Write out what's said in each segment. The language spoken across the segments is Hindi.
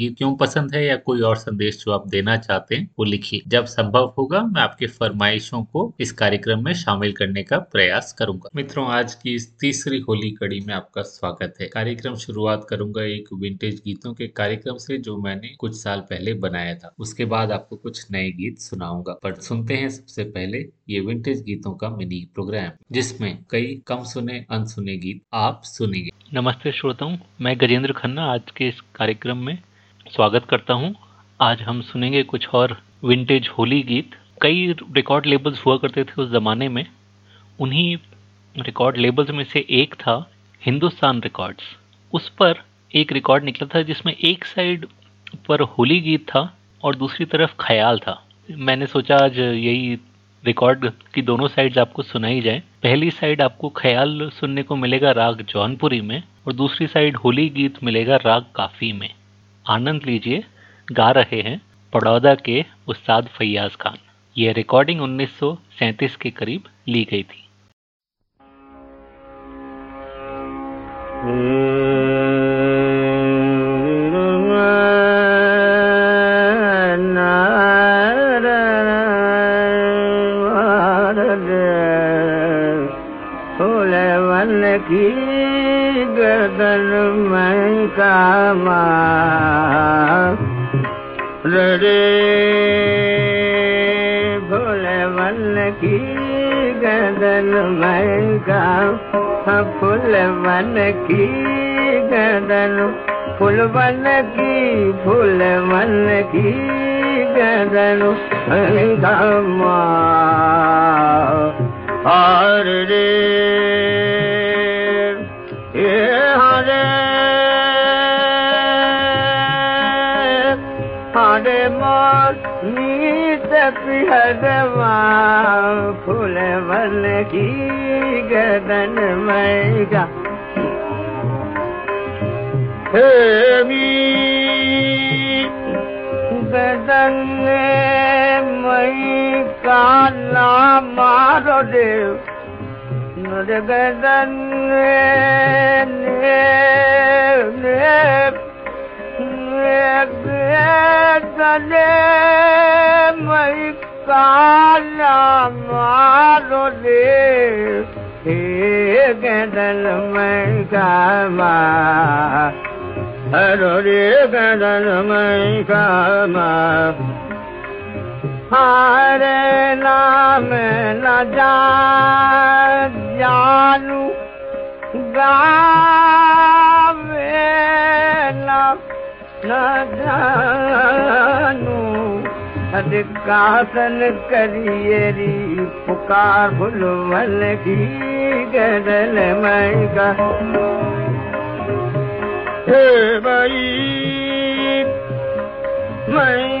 गीत क्यों पसंद है या कोई और संदेश जो आप देना चाहते हैं, वो लिखिए। जब संभव होगा, मैं आपके फरमाइशों को इस कार्यक्रम में शामिल करने का प्रयास करूँगा। मित्रों, आज की इस तीसरी होली कड़ी में आपका स्वागत है। कार्यक्रम शुरुआत करूँगा एक विंटेज गीतों के कार्यक्रम से जो मैंने कुछ साल पहले बनाया था। उसके बाद आपको कुछ नए गीत सुनाऊँगा। पर सुनते हैं सबसे पहले ये विंटेज गीतों का मिनी प्रोग्राम जिसमें कई कम सुने, अनसुने गीत आप सुनेंगे। नमस्ते श्रोताओं, मैं गजेंद्र खन्ना आज के इस कार्यक्रम में स्वागत करता हूँ। आज हम सुनेंगे कुछ और विंटेज होली गीत। कई रिकॉर्ड लेबल्स हुआ करते थे उस ज़माने में। उन्हीं रिकॉर्ड लेबल्स में से एक था हिंदुस्तान रिकॉर्ड्स उस पर एक रिकॉर्ड निकला था जिसमें एक साइड पर होली गीत था और दूसरी तरफ़ ख्याल था। मैंने सोचा आज यही रिकॉर्ड की दोनों साइड्स आपको सुनाई जाए। पहली साइड आपको ख्याल सुनने को मिलेगा राग जौनपुरी में और दूसरी साइड होली गीत मिलेगा राग काफ़ी में। आनंद लीजिए, गा रहे हैं पड़ौदा के उस्ताद फैयाज खान। ये रिकॉर्डिंग 1937 के करीब ली गई थी। की गर्दन में कामा रे भोले वन की गर्दन में का फूल वन की गर्दन फूल वन की, फूल वन की गर्दन और रे। फूल की गदन मैगा। गदन मई काला मारो देव। गदन मई काला मारो दे हे गदन मैं। कामा हरो रे गदन मैं। कामा हरे नाम न जानू गावे न जानू सन करीअ पुकार भुलवल वल गदल ही गदला गदल महि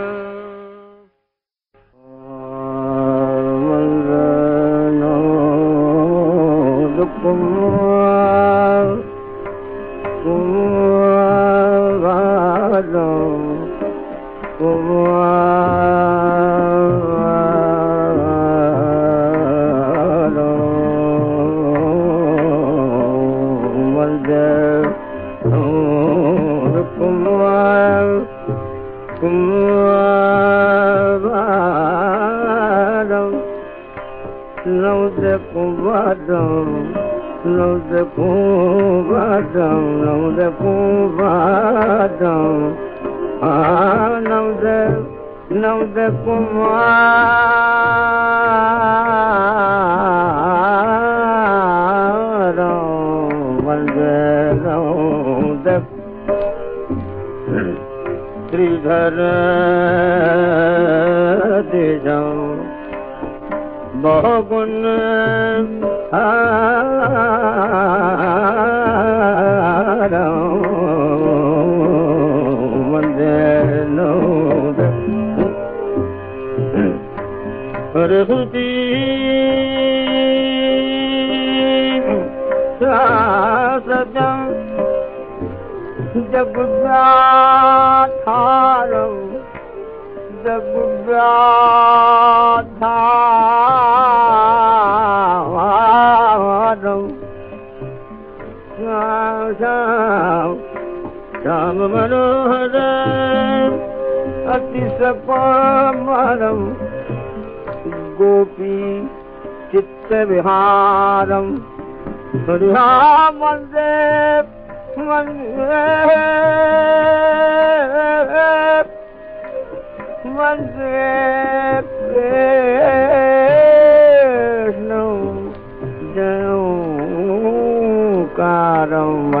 न दू भा नीर रहूती दबु थारबु था अति सपमरम गोपी चित्त विहारम। हरिहा मंदे मंदे कारम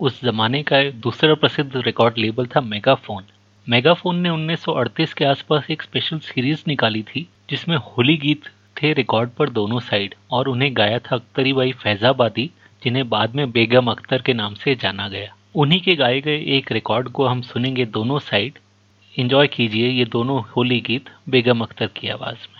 उस जमाने का दूसरा प्रसिद्ध रिकॉर्ड लेबल था मेगाफोन मेगाफोन ने 1938 के आसपास एक स्पेशल सीरीज़ निकाली थी, जिसमें होली गीत थे रिकॉर्ड पर दोनों साइड और उन्हें गाया था अख्तरी बाई फैजाबादी, जिन्हें बाद में बेगम अख्तर के नाम से जाना गया। उन्हीं के गाए गए एक रिकॉर्ड को हम सुनेंगे दोनों साइड एंजॉय कीजिए ये दोनों होली गीत बेगम अख्तर की आवाज़ में।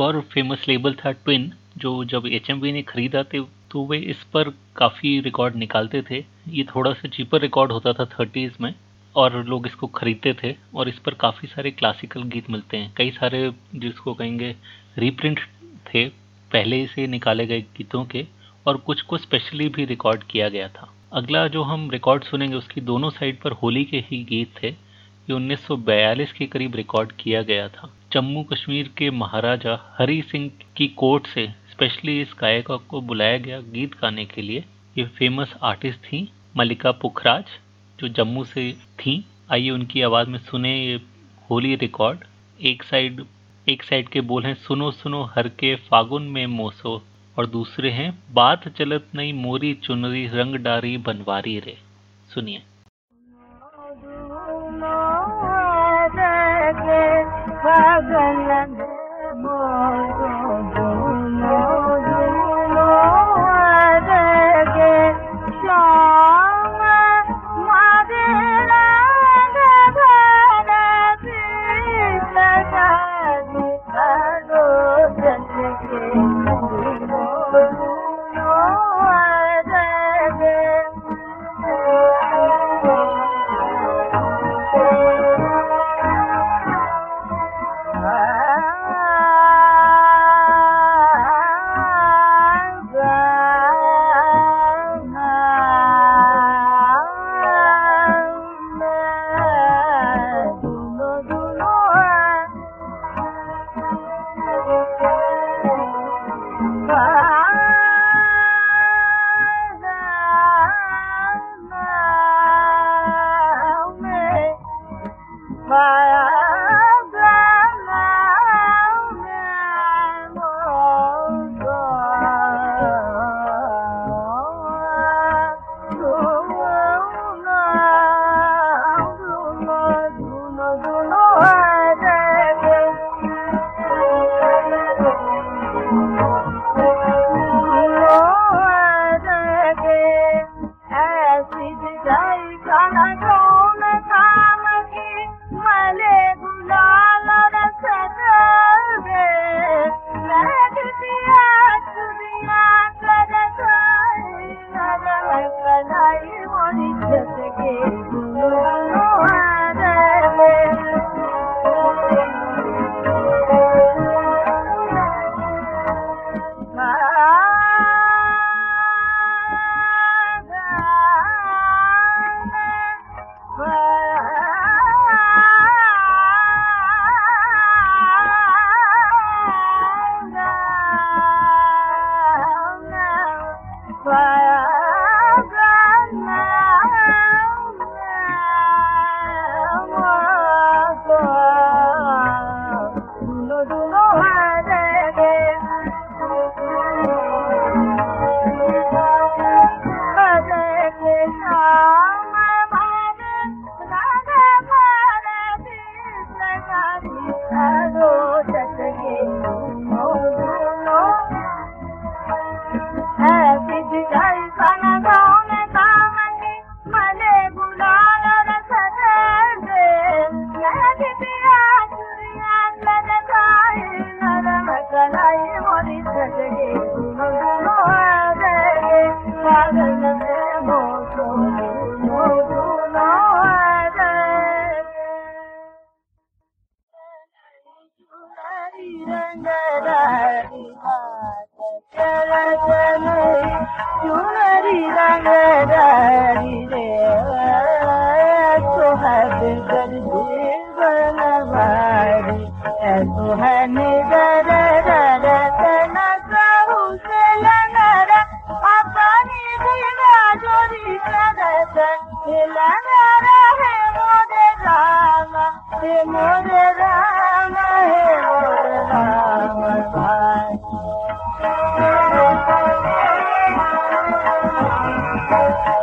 और फ़ेमस लेबल था ट्विन जो जब एच ने खरीदा थे तो वे इस पर काफ़ी रिकॉर्ड निकालते थे। ये थोड़ा सा चीपर रिकॉर्ड होता था थर्टीज़ में, और लोग इसको खरीदते थे, और इस पर काफ़ी सारे क्लासिकल गीत मिलते हैं। कई सारे जिसको कहेंगे रीप्रिंट थे, पहले से निकाले गए गीतों के, और कुछ को स्पेशली भी रिकॉर्ड किया गया था। अगला जो हम रिकॉर्ड सुनेंगे, उसकी दोनों साइड पर होली के ही गीत थे, ये 1942 के करीब रिकॉर्ड किया गया था। जम्मू कश्मीर के महाराजा हरी सिंह की कोर्ट से स्पेशली इस गायिका को बुलाया गया गीत गाने के लिए, ये फ़ेमस आर्टिस्ट थी मलिका पुखराज, जो जम्मू से थी। आइए उनकी आवाज़ में सुने ये होली रिकॉर्ड एक साइड एक साइड के बोल हैं, सुनो सुनो, हर के फागुन में मोसो। और दूसरे हैं, बात चलत नहीं मोरी चुनरी, रंग डारी बनवारी रे। सुनिए। Paganyan no more.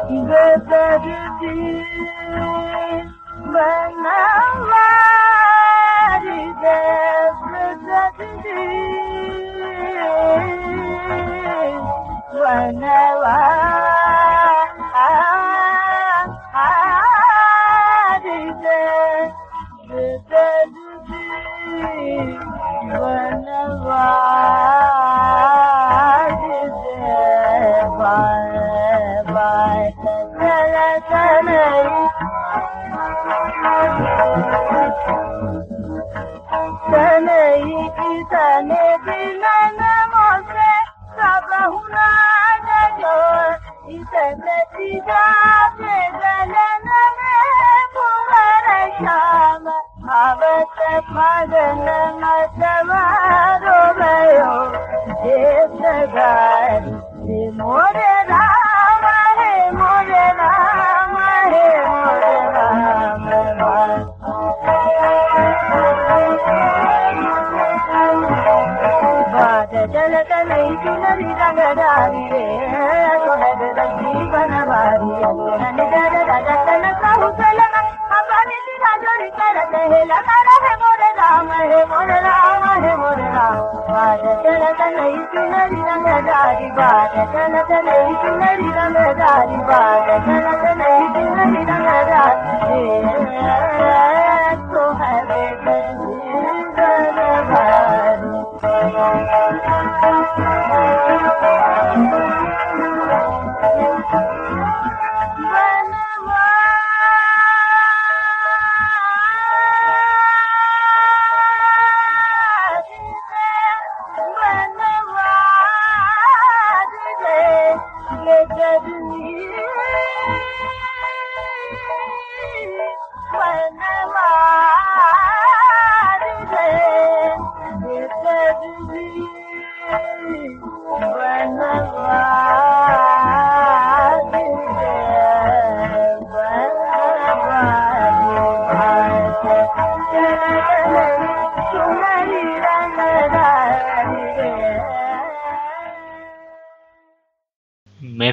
The better.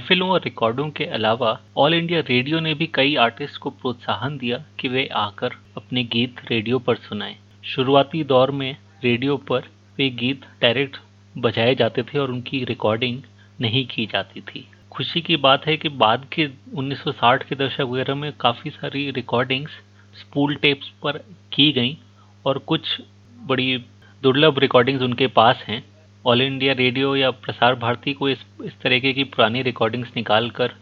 महफिलों और रिकॉर्डों के अलावा ऑल इंडिया रेडियो ने भी कई आर्टिस्ट को प्रोत्साहन दिया कि वे आकर अपने गीत रेडियो पर सुनाएँ। शुरुआती दौर में रेडियो पर वे गीत डायरेक्ट बजाए जाते थे और उनकी रिकॉर्डिंग नहीं की जाती थी। खुशी की बात है कि बाद के 1960 के दशक वगैरह में काफ़ी सारी रिकॉर्डिंग्स स्पूल टेप्स पर की गई और कुछ बड़ी दुर्लभ रिकॉर्डिंग्स उनके पास हैं। ऑल इंडिया रेडियो या प्रसार भारती को इस इस तरीके की पुरानी रिकॉर्डिंग्स निकाल कर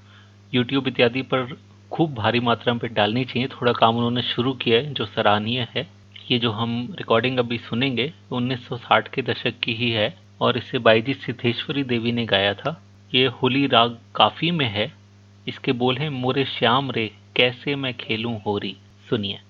यूट्यूब इत्यादि पर खूब भारी मात्रा में डालनी चाहिए। थोड़ा काम उन्होंने शुरू किया है, जो सराहनीय है। ये जो हम रिकॉर्डिंग अभी सुनेंगे 1960 के दशक की ही है और इसे बाईजी सिद्धेश्वरी देवी ने गाया था। ये होली राग काफ़ी में है। इसके बोल हैं, मोरे श्याम रे, कैसे मैं खेलूं होरी। सुनिए।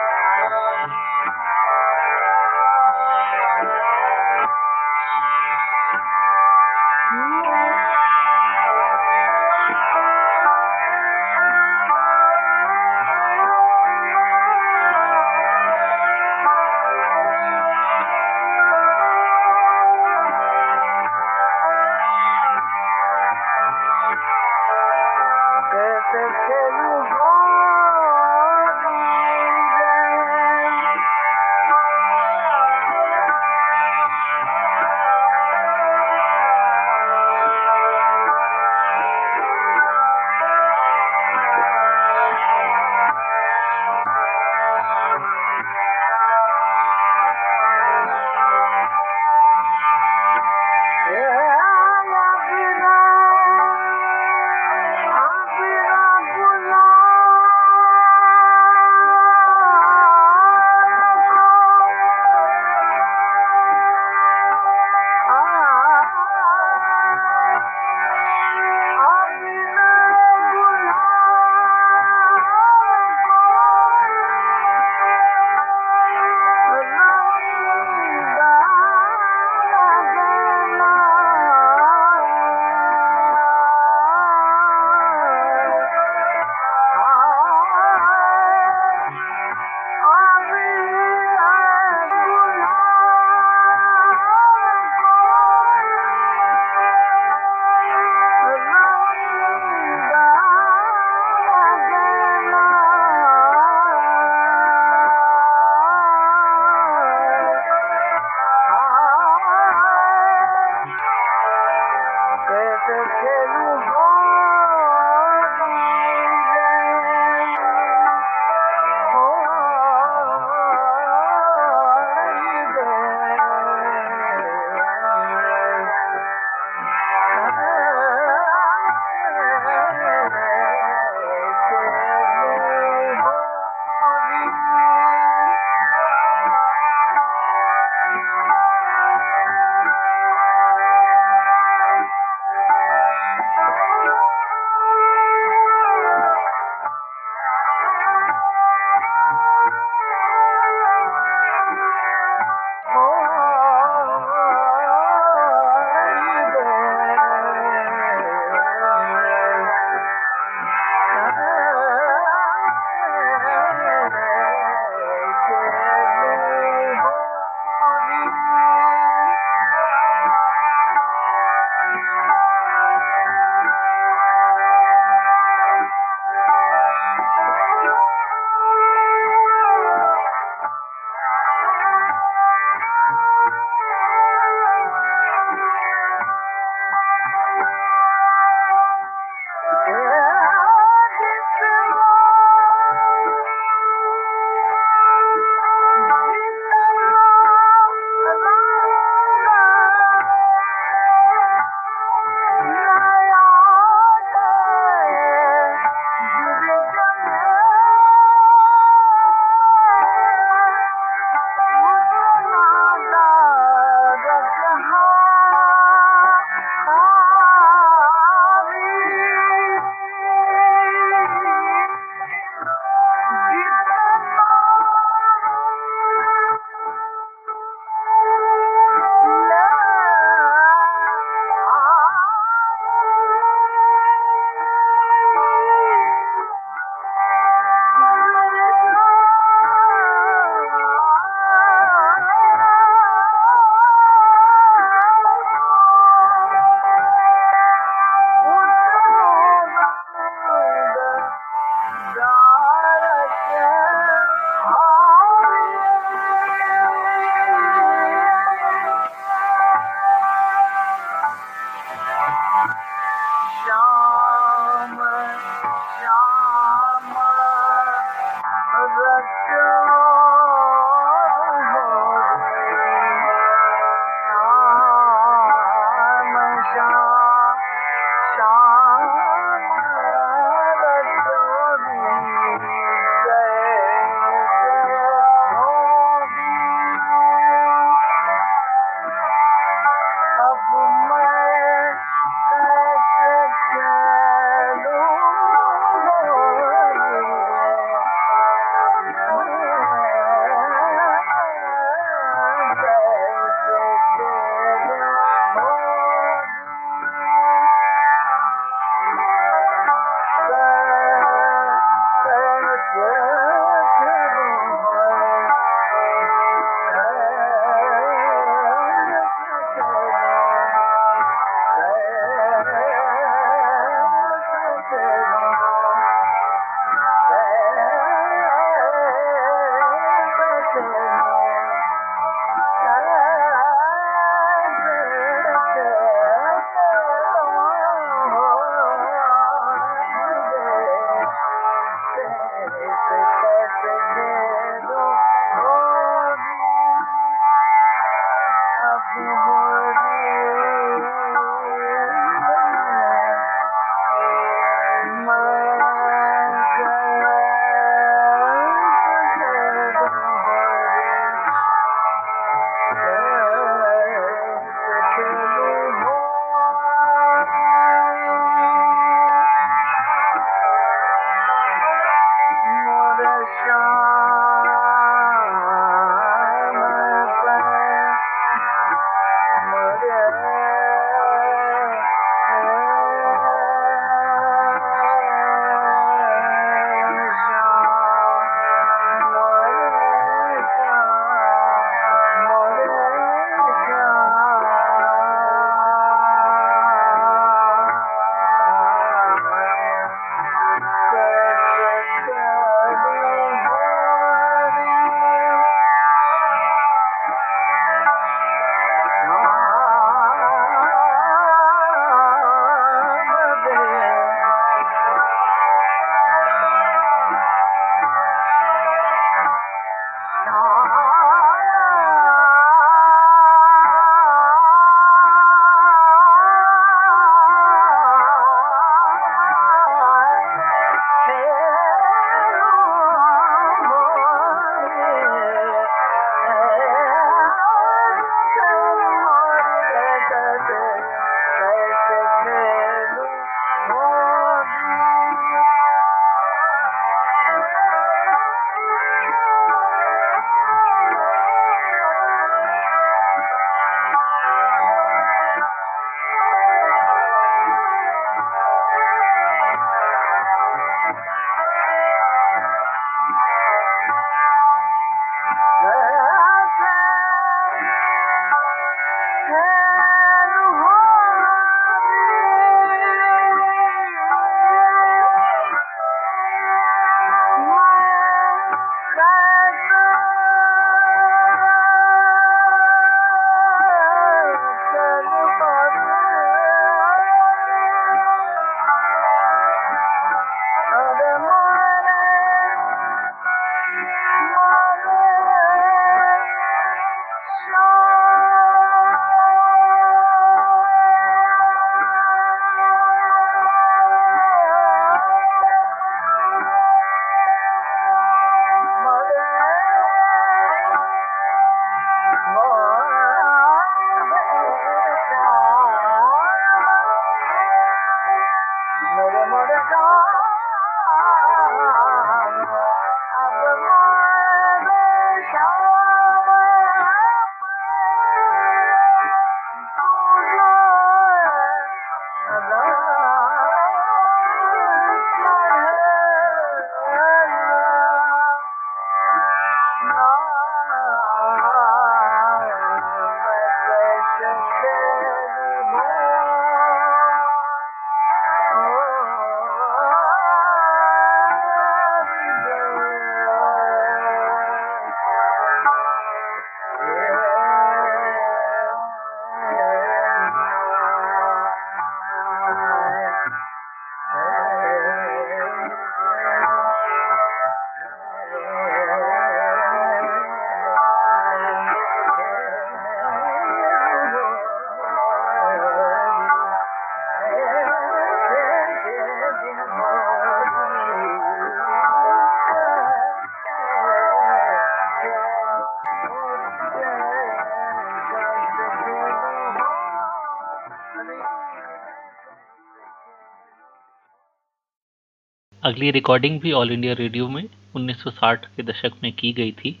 अगली रिकॉर्डिंग भी ऑल इंडिया रेडियो में 1960 के दशक में की गई थी।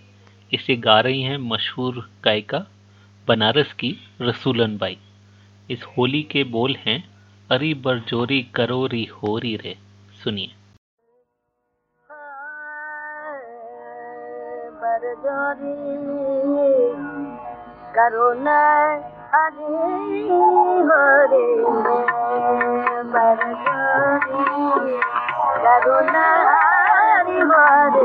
इसे गा रही हैं मशहूर गायिका बनारस की रसूलन बाई। इस होली के बोल हैं, अरी बरजोरी करोरी होरी रे सुनिए। करो न கருணாரி மாதே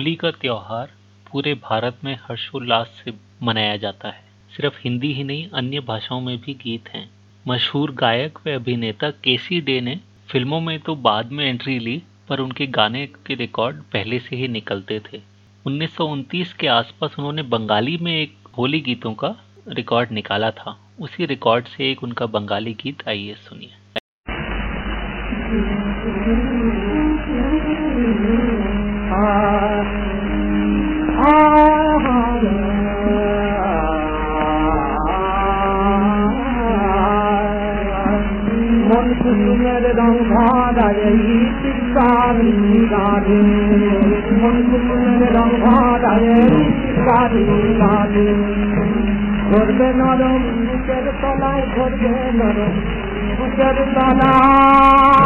होली का त्योहार पूरे भारत में हर्षोल्लास से मनाया जाता है। सिर्फ़ हिंदी ही नहीं, अन्य भाषाओं में भी गीत हैं। मशहूर गायक व अभिनेता केसी डे ने फ़िल्मों में तो बाद में एंट्री ली, पर उनके गाने के रिकॉर्ड पहले से ही निकलते थे। 1929 के आसपास उन्होंने बंगाली में एक होली गीतों का रिकॉर्ड निकाला था। उसी रिकॉर्ड से एक उनका बंगाली गीत आइए सुनिए। মন কুসুমের রং ভাড়ারে গাড়ি গাড়ি মন কুসুমের রং ভাড়ারে গাড়ি গাড়ি ঘুরবে নরম বুকের তলায় ঘুরবে নরম বুকের তলায়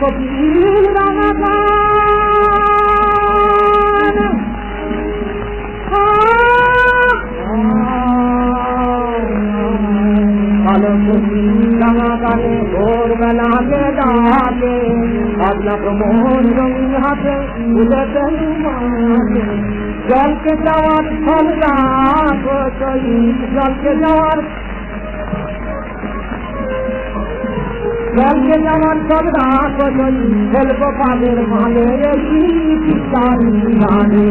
কপিল রাঙা কালো কপিল রাঙা গানে ভোরবেলাকে ডাকে কাজলা ভ্রমণ রঙিন হাতে ফুলে রুমাতে জলকে যাওয়ার ফল জলকে যাওয়ার জলকে যাওয়ার ফল খেলব পাদের মালে গানে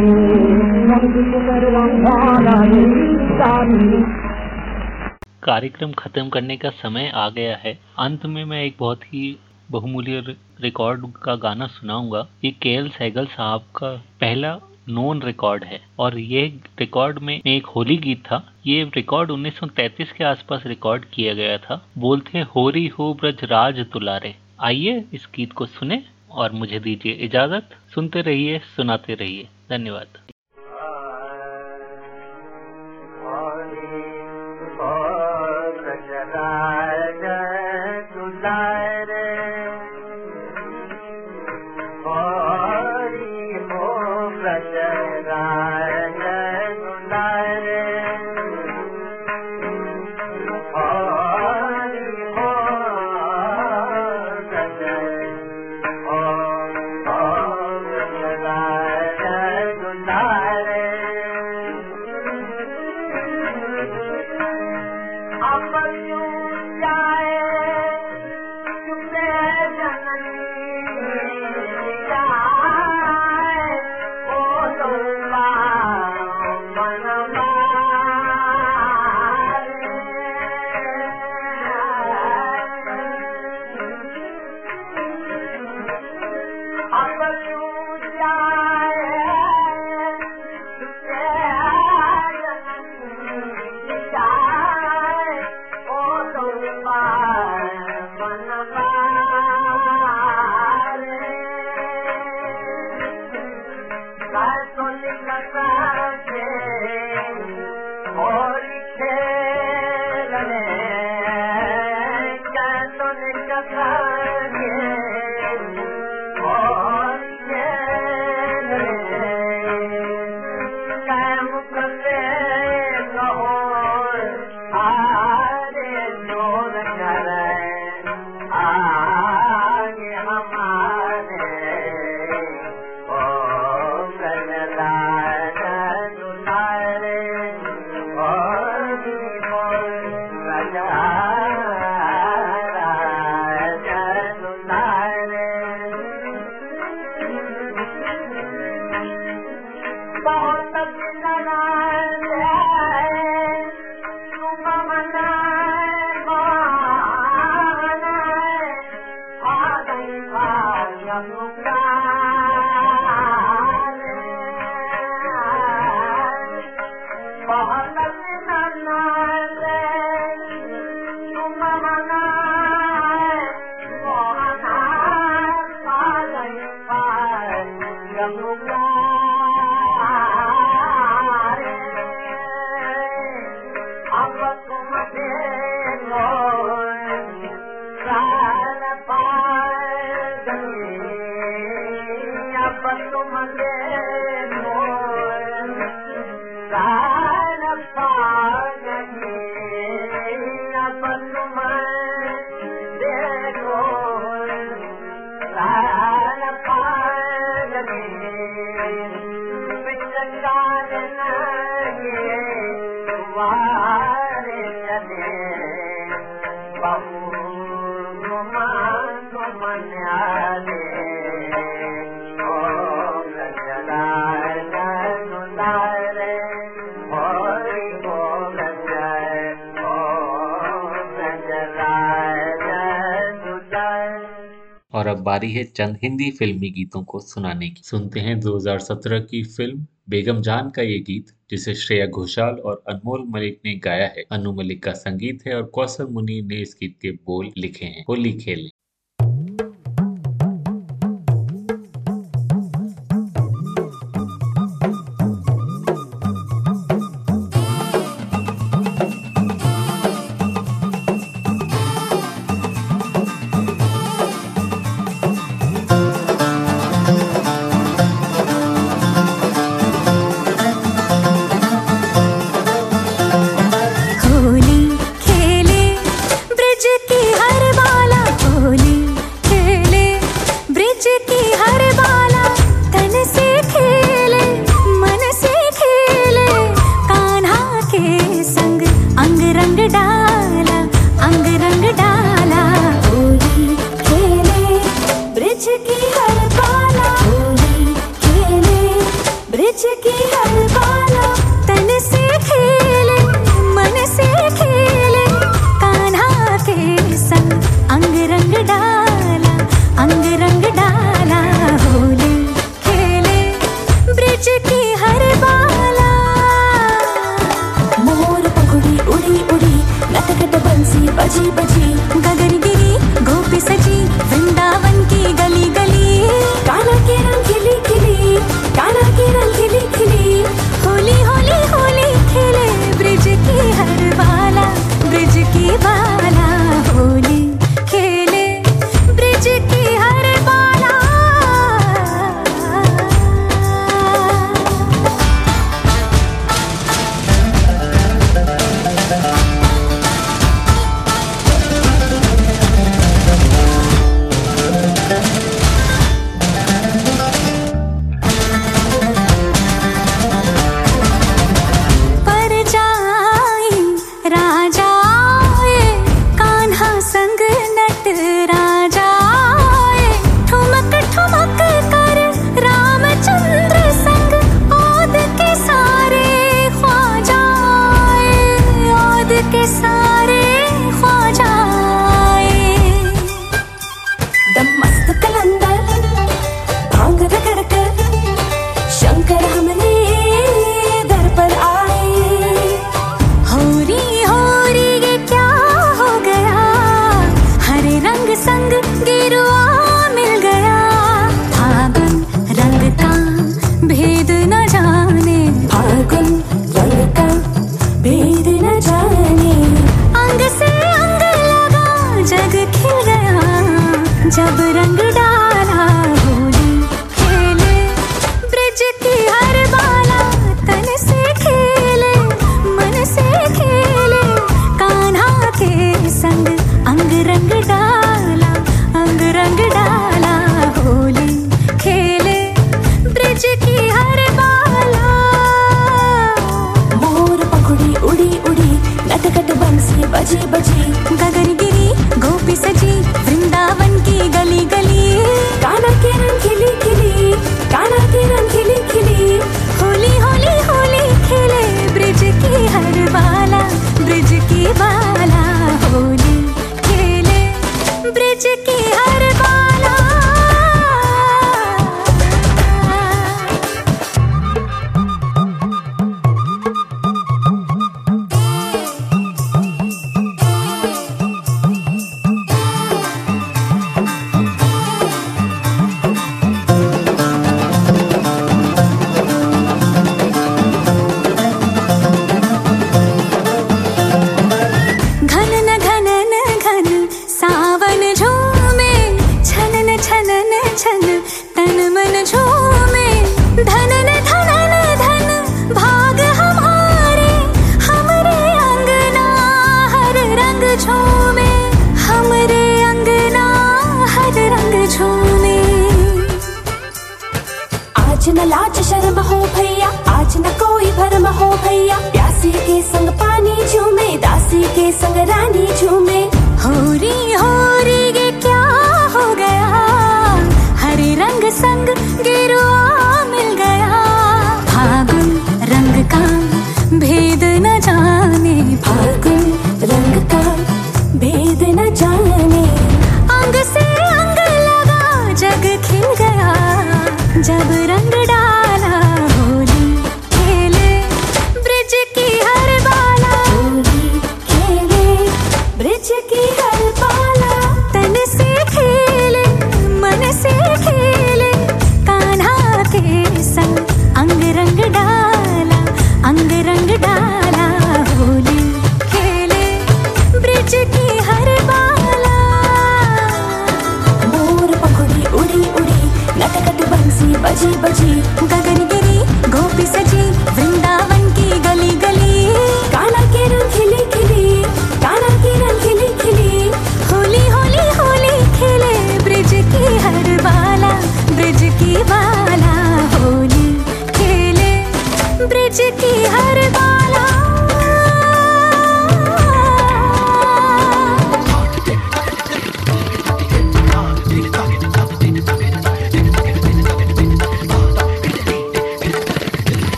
कार्यक्रम खत्म करने का समय आ गया है अंत में मैं एक बहुत ही बहुमूल्य रिकॉर्ड का गाना सुनाऊंगा ये के एल सहगल साहब का पहला नोन रिकॉर्ड है। और ये रिकॉर्ड में एक होली गीत था। ये रिकॉर्ड 1933 के आसपास रिकॉर्ड किया गया था। बोलते, होरी हो ब्रज राज तुलारे आइए इस गीत को सुने और मुझे दीजिए इजाज़त। सुनते रहिए, सुनाते रहिए। धन्यवाद। और अब बारी है चंद हिंदी फिल्मी गीतों को सुनाने की। सुनते हैं 2017 की फ़िल्म बेगम जान का ये गीत, जिसे श्रेया घोषाल और अनमोल मलिक ने गाया है, अनु मलिक का संगीत है और कौशल मुनि ने इस गीत के बोल लिखे हैं, होली खेलें।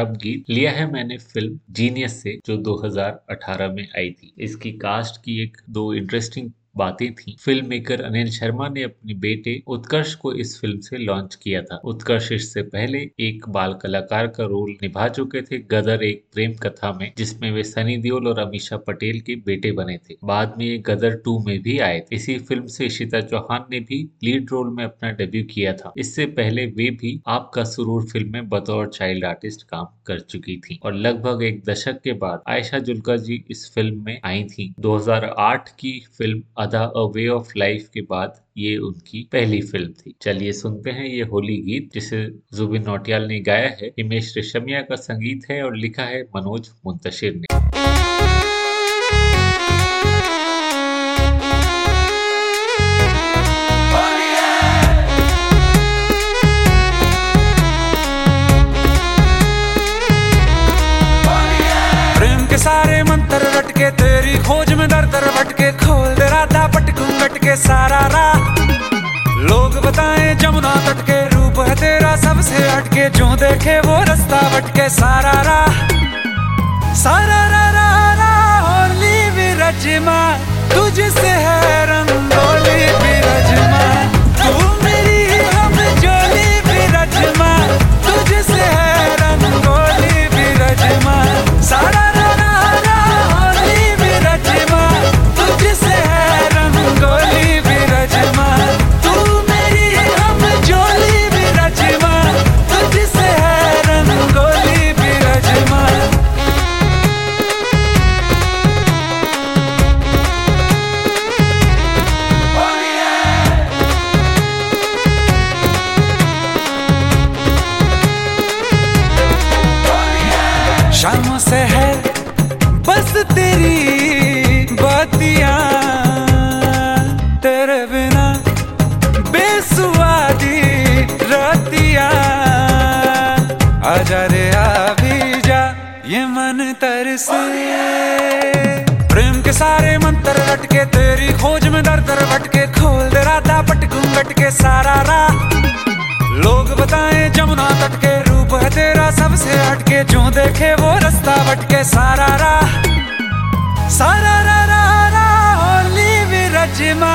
गीत। लिया है मैंने फ़िल्म जीनियस से, जो 2018 में आई थी। इसकी कास्ट की एक दो इंटरेस्टिंग बातें थी। फ़िल्म मेकर अनिल शर्मा ने अपने बेटे उत्कर्ष को इस फ़िल्म से लॉन्च किया था। उत्कर्ष इससे पहले एक बाल कलाकार का रोल निभा चुके थे गदर एक प्रेम कथा में, जिसमें वे सनी देओल और अमीषा पटेल के बेटे बने थे। बाद में ये गदर टू में भी आए थे। इसी फ़िल्म से इशिता चौहान ने भी लीड रोल में अपना डेब्यू किया था। इससे पहले वे भी आपका सुरूर फ़िल्म में बतौर चाइल्ड आर्टिस्ट काम कर चुकी थी और लगभग एक दशक के बाद आयशा जुल्का जी इस फ़िल्म में आई थी। 2008 की फ़िल्म अदा अ वे ऑफ़ लाइफ के बाद ये उनकी पहली फ़िल्म थी। चलिए सुनते हैं ये होली गीत, जिसे जुबिन नोटियाल ने गाया है। हिमेश रेशमिया का संगीत है और लिखा है मनोज मुंतशिर ने। सारे मंत्र रटके तेरी खोज में दर दर भटके खोल दे राधा पटकू गटके सारा राह। लोग बताएँ जमुना तट के रूप है तेरा सबसे हटके, जो देखे वो रास्ता भटके सारा राह। सारा रा रा रा होली विरजमा तुझसे है रंगोली विरजमा तू मेरी हम जोली विरजमा तुझसे है रंगोली विरजमा सारा तरसे प्रेम के सारे मंत्र लटके, तेरी खोज में दर दर भटके, खोल दे राधा पटकू गटके सारा राह। लोग बताएँ जमुना तट के रूप है तेरा सबसे हटके, जो देखे वो रास्ता भटके, सारा राह। सारा रा रा रा होली विरजमा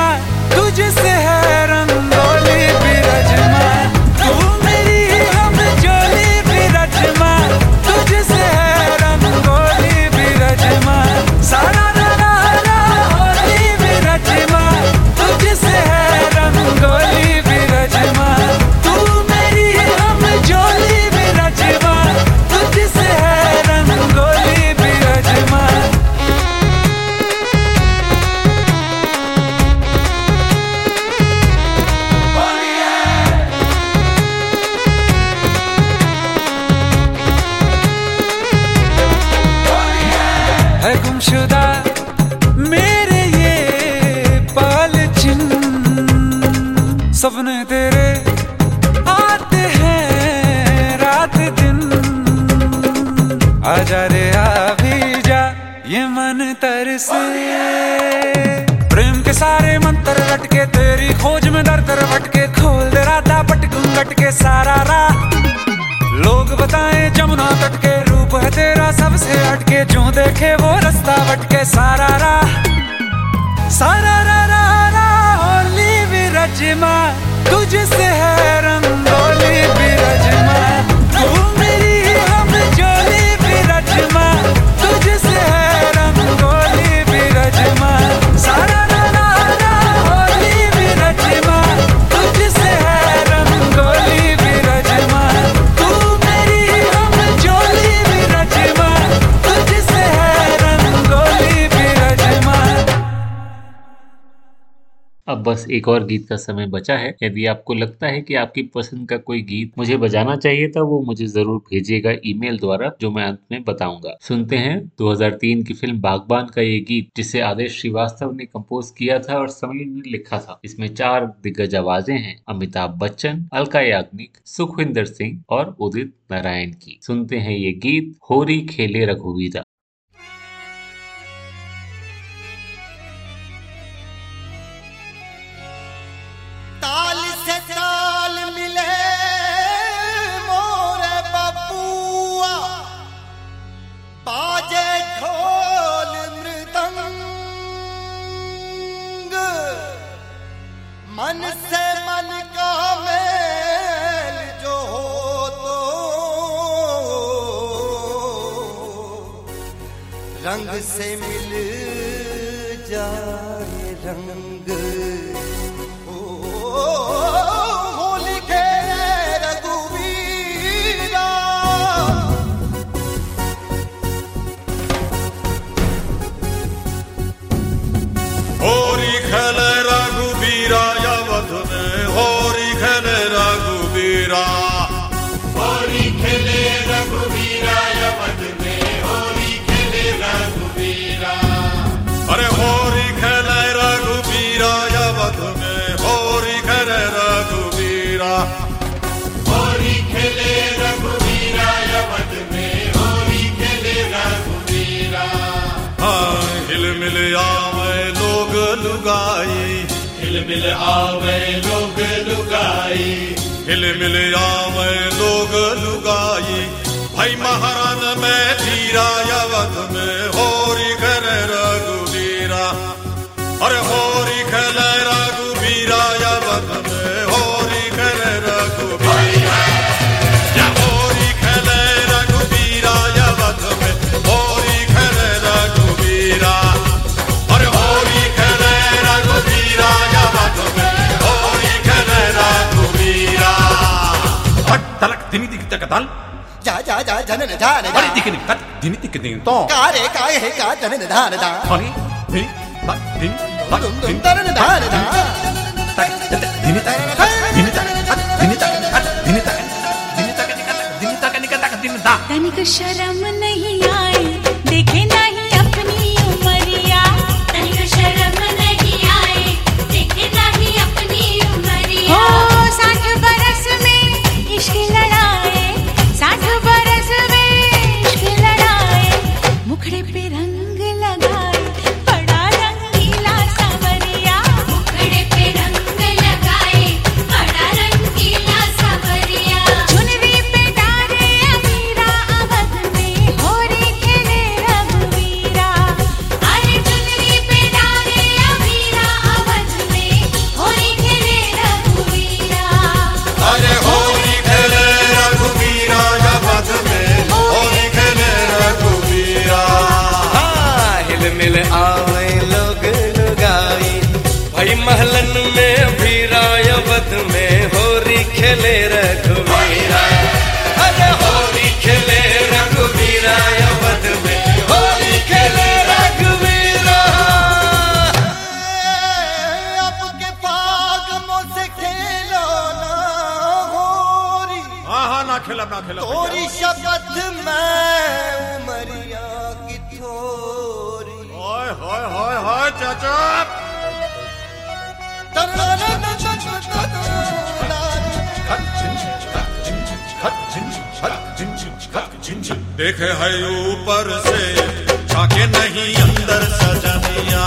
तुझसे है रंगोली विरजमा दर दर भटके खोल दे राधा पटकू गटके सारा राह। लोग बताएँ जमुना तट के रूप है तेरा, सबसे हटके जो देखे वो रास्ता भटके सारा राह। सारा रा रा रा होली विरजमा तुझसे है रंगोली विरजमा तू मेरी बस एक और गीत का समय बचा है। यदि आपको लगता है कि आपकी पसंद का कोई गीत मुझे बजाना चाहिए था, वो मुझे ज़रूर भेजिएगा ईमेल द्वारा, जो मैं अंत में बताऊँगा। सुनते हैं 2003 की फ़िल्म बागबान का ये गीत, जिसे आदेश श्रीवास्तव ने कंपोज किया था और समीर ने लिखा था। इसमें चार दिग्गज आवाज़ें हैं, अमिताभ बच्चन, अलका याग्निक, सुखविंदर सिंह और उदित नारायण की। सुनते हैं ये गीत, होरी खेले रघुवीरा। मिल आवे लोग लुगाई। हिल मिल आवे लोग लुगाई। भाई महारान में धीराया దిక్తకతాన్ జా జా జా జన నిధాన మరి దిక్కి నికత్ దిని దిక్కి దిని తో కారే కాయ హే కా జన నిధాన దా ధని ధి బట్ దిన్ బట్ దిన్ తన నిధాన దా తక్ దిని తక్ దిని తక్ దిని తక్ దిని తక్ దిని తక్ దిని తక్ దిని తక్ దిని తక్ దిని దా ధనిక శరమ देखे है ऊपर से छाके नहीं अंदर सजनिया